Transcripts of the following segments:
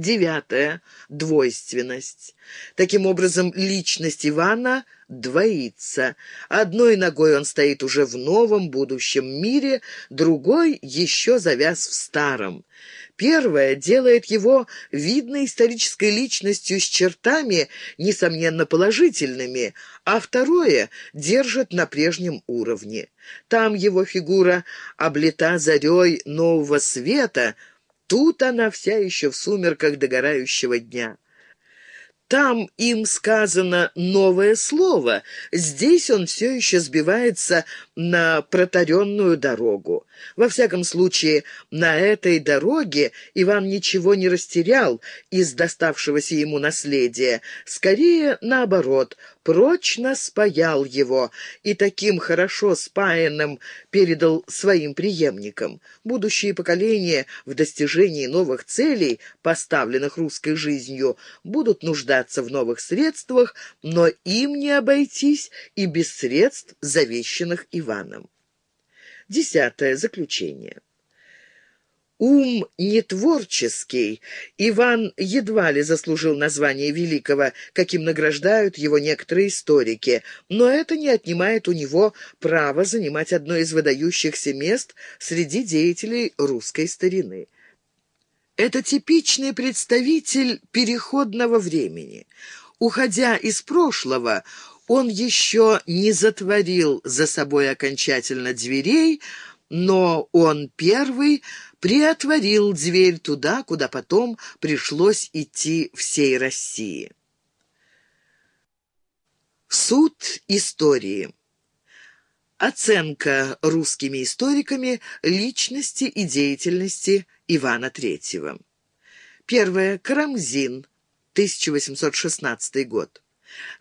Девятое. Двойственность. Таким образом, личность Ивана двоится. Одной ногой он стоит уже в новом будущем мире, другой еще завяз в старом. Первое делает его видной исторической личностью с чертами, несомненно, положительными, а второе держит на прежнем уровне. Там его фигура облита зарей нового света — Тут она вся еще в сумерках догорающего дня. Там им сказано новое слово, здесь он все еще сбивается на протаренную дорогу. Во всяком случае, на этой дороге Иван ничего не растерял из доставшегося ему наследия. Скорее, наоборот, прочно спаял его и таким хорошо спаянным передал своим преемникам. Будущие поколения в достижении новых целей, поставленных русской жизнью, будут нуждаться в новых средствах, но им не обойтись и без средств, завещанных Иваном. Десятое заключение. Ум нетворческий, Иван едва ли заслужил название великого, каким награждают его некоторые историки, но это не отнимает у него права занимать одно из выдающихся мест среди деятелей русской старины. Это типичный представитель переходного времени. Уходя из прошлого, он еще не затворил за собой окончательно дверей, но он первый приотворил дверь туда, куда потом пришлось идти всей России. Суд истории. Оценка русскими историками личности и деятельности Ивана III. Первое. Карамзин, 1816 год.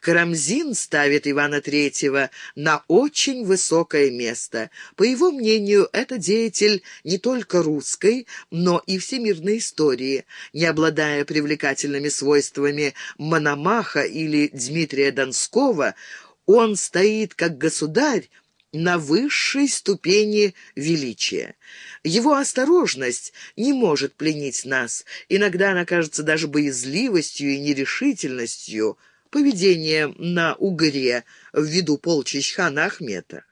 Карамзин ставит Ивана Третьего на очень высокое место. По его мнению, это деятель не только русской, но и всемирной истории. Не обладая привлекательными свойствами Мономаха или Дмитрия Донского, он стоит как государь, на высшей ступени величия. Его осторожность не может пленить нас. Иногда она кажется даже боязливостью и нерешительностью – поведение на Угре в виду полчищ хана Ахмета.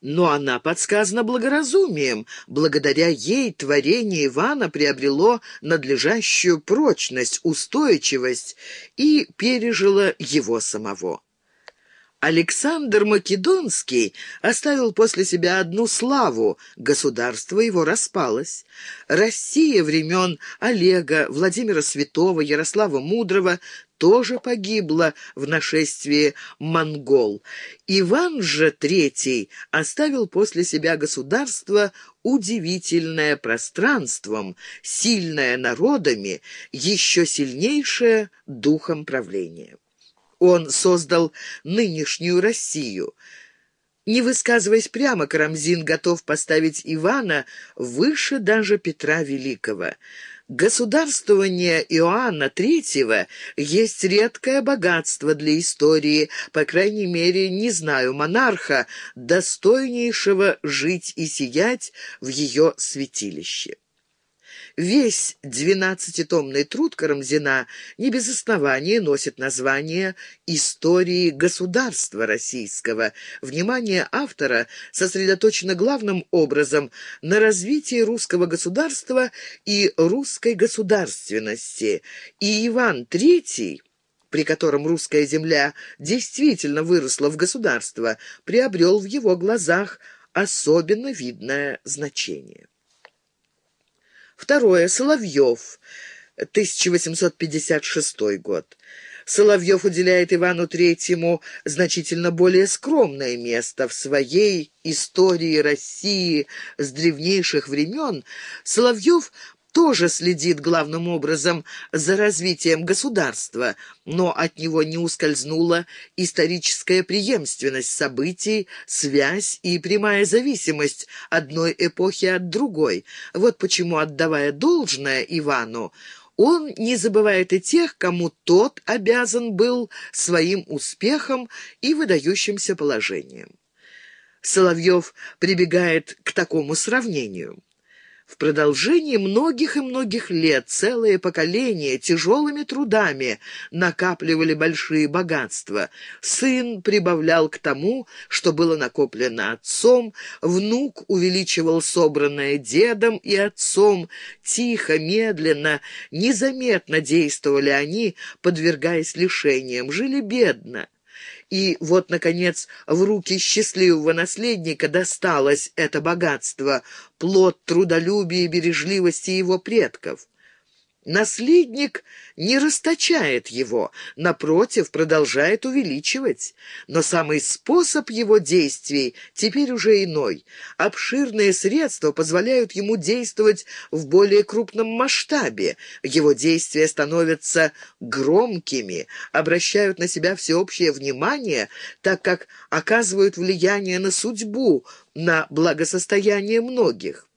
Но она подсказана благоразумием. Благодаря ей творение Ивана приобрело надлежащую прочность, устойчивость и пережило его самого. Александр Македонский оставил после себя одну славу, государство его распалось. Россия времен Олега, Владимира Святого, Ярослава Мудрого тоже погибла в нашествии монгол. Иван же III оставил после себя государство удивительное пространством, сильное народами, еще сильнейшее духом правления. Он создал нынешнюю Россию. Не высказываясь прямо, Карамзин готов поставить Ивана выше даже Петра Великого. Государствование Иоанна III есть редкое богатство для истории, по крайней мере, не знаю монарха, достойнейшего жить и сиять в ее святилище. Весь двенадцатитомный труд Карамзина не без основания носит название «Истории государства российского». Внимание автора сосредоточено главным образом на развитии русского государства и русской государственности. И Иван III при котором русская земля действительно выросла в государство, приобрел в его глазах особенно видное значение. Второе. Соловьев. 1856 год. Соловьев уделяет Ивану Третьему значительно более скромное место в своей истории России с древнейших времен. Соловьев тоже следит главным образом за развитием государства, но от него не ускользнула историческая преемственность событий, связь и прямая зависимость одной эпохи от другой. Вот почему, отдавая должное Ивану, он не забывает и тех, кому тот обязан был своим успехом и выдающимся положением. Соловьев прибегает к такому сравнению. В продолжении многих и многих лет целые поколения тяжелыми трудами накапливали большие богатства. Сын прибавлял к тому, что было накоплено отцом, внук увеличивал собранное дедом и отцом. Тихо, медленно, незаметно действовали они, подвергаясь лишениям, жили бедно. И вот, наконец, в руки счастливого наследника досталось это богатство, плод трудолюбия и бережливости его предков. Наследник не расточает его, напротив, продолжает увеличивать. Но самый способ его действий теперь уже иной. Обширные средства позволяют ему действовать в более крупном масштабе. Его действия становятся громкими, обращают на себя всеобщее внимание, так как оказывают влияние на судьбу, на благосостояние многих.